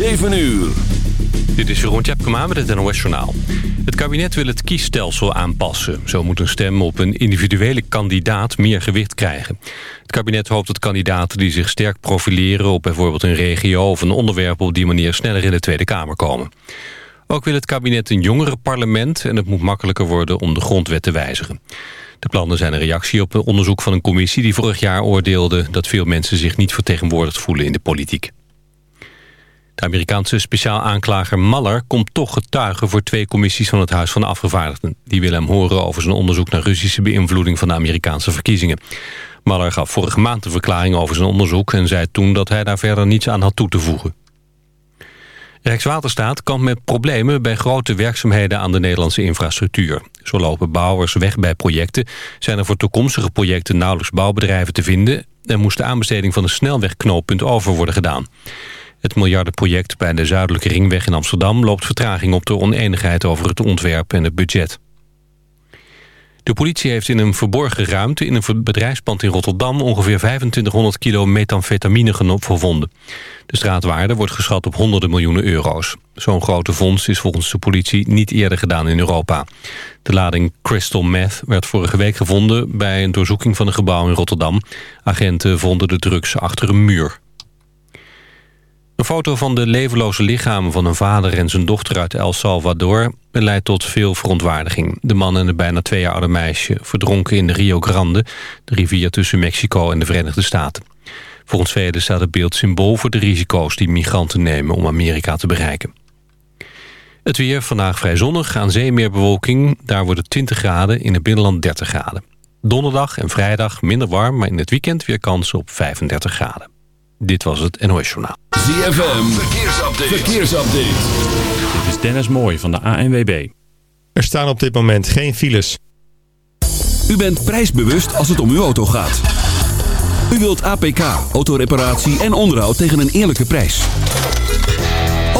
7 uur. Dit is Jeroen Tjepkema met het NOS Journaal. Het kabinet wil het kiesstelsel aanpassen. Zo moet een stem op een individuele kandidaat meer gewicht krijgen. Het kabinet hoopt dat kandidaten die zich sterk profileren... op bijvoorbeeld een regio of een onderwerp op die manier sneller in de Tweede Kamer komen. Ook wil het kabinet een jongere parlement... en het moet makkelijker worden om de grondwet te wijzigen. De plannen zijn een reactie op een onderzoek van een commissie... die vorig jaar oordeelde dat veel mensen zich niet vertegenwoordigd voelen in de politiek. De Amerikaanse speciaal aanklager Maller komt toch getuigen voor twee commissies van het Huis van Afgevaardigden. Die willen hem horen over zijn onderzoek naar Russische beïnvloeding van de Amerikaanse verkiezingen. Maller gaf vorige maand een verklaring over zijn onderzoek en zei toen dat hij daar verder niets aan had toe te voegen. Rijkswaterstaat kampt met problemen bij grote werkzaamheden aan de Nederlandse infrastructuur. Zo lopen bouwers weg bij projecten, zijn er voor toekomstige projecten nauwelijks bouwbedrijven te vinden en moest de aanbesteding van een snelwegknooppunt over worden gedaan. Het miljardenproject bij de Zuidelijke Ringweg in Amsterdam loopt vertraging op door oneenigheid over het ontwerp en het budget. De politie heeft in een verborgen ruimte in een bedrijfspand in Rotterdam ongeveer 2500 kilo methamfetamine gevonden. De straatwaarde wordt geschat op honderden miljoenen euro's. Zo'n grote vondst is volgens de politie niet eerder gedaan in Europa. De lading crystal meth werd vorige week gevonden bij een doorzoeking van een gebouw in Rotterdam. Agenten vonden de drugs achter een muur. Een foto van de levenloze lichamen van een vader en zijn dochter uit El Salvador leidt tot veel verontwaardiging. De man en het bijna twee jaar oude meisje verdronken in de Rio Grande, de rivier tussen Mexico en de Verenigde Staten. Volgens velen staat het beeld symbool voor de risico's die migranten nemen om Amerika te bereiken. Het weer vandaag vrij zonnig, aan zee meer bewolking. Daar wordt het 20 graden, in het binnenland 30 graden. Donderdag en vrijdag minder warm, maar in het weekend weer kans op 35 graden. Dit was het NOS Journaal. ZFM, verkeersupdate. verkeersupdate. Dit is Dennis Mooij van de ANWB. Er staan op dit moment geen files. U bent prijsbewust als het om uw auto gaat. U wilt APK, autoreparatie en onderhoud tegen een eerlijke prijs.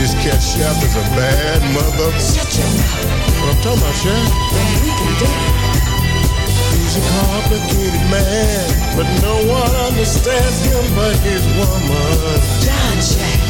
This cat chef is a bad mother. Shut your mouth. What I'm talking about, chef? Then we can do He's a complicated man, but no one understands him but his woman. John Jack.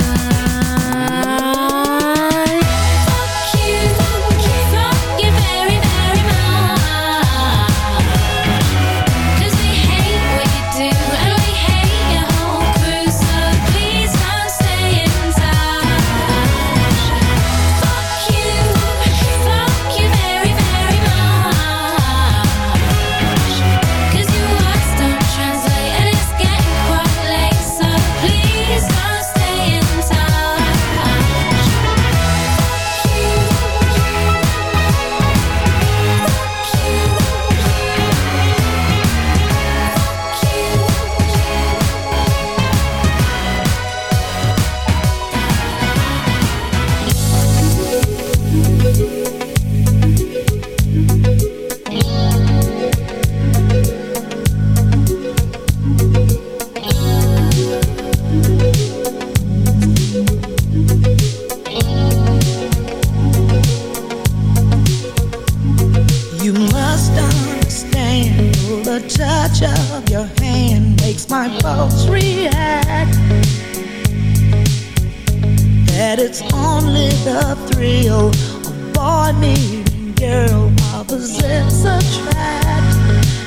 possess a track.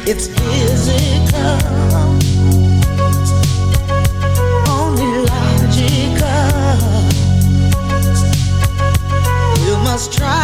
It's physical, only logical. You must try.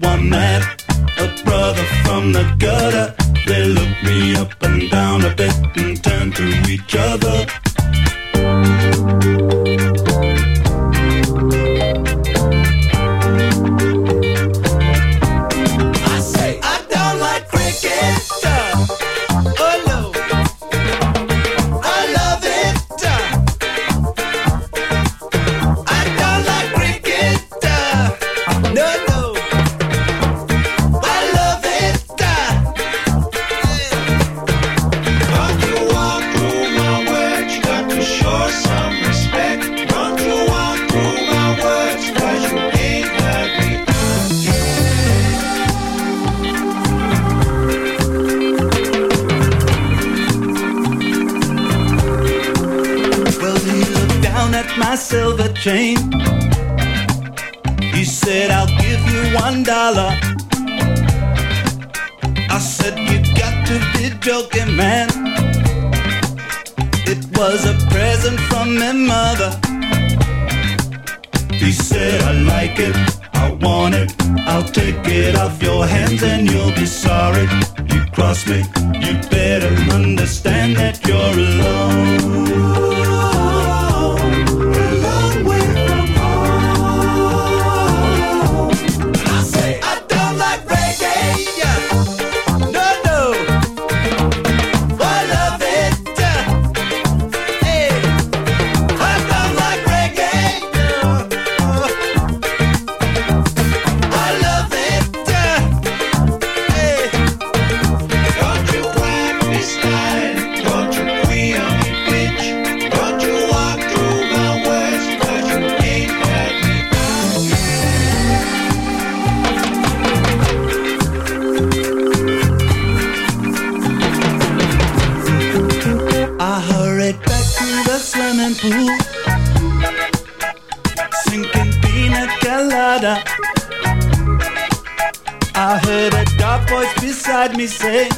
One man, a brother from the gutter. They looked me up and down a bit and turned to each other. say.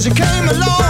Cause you came along.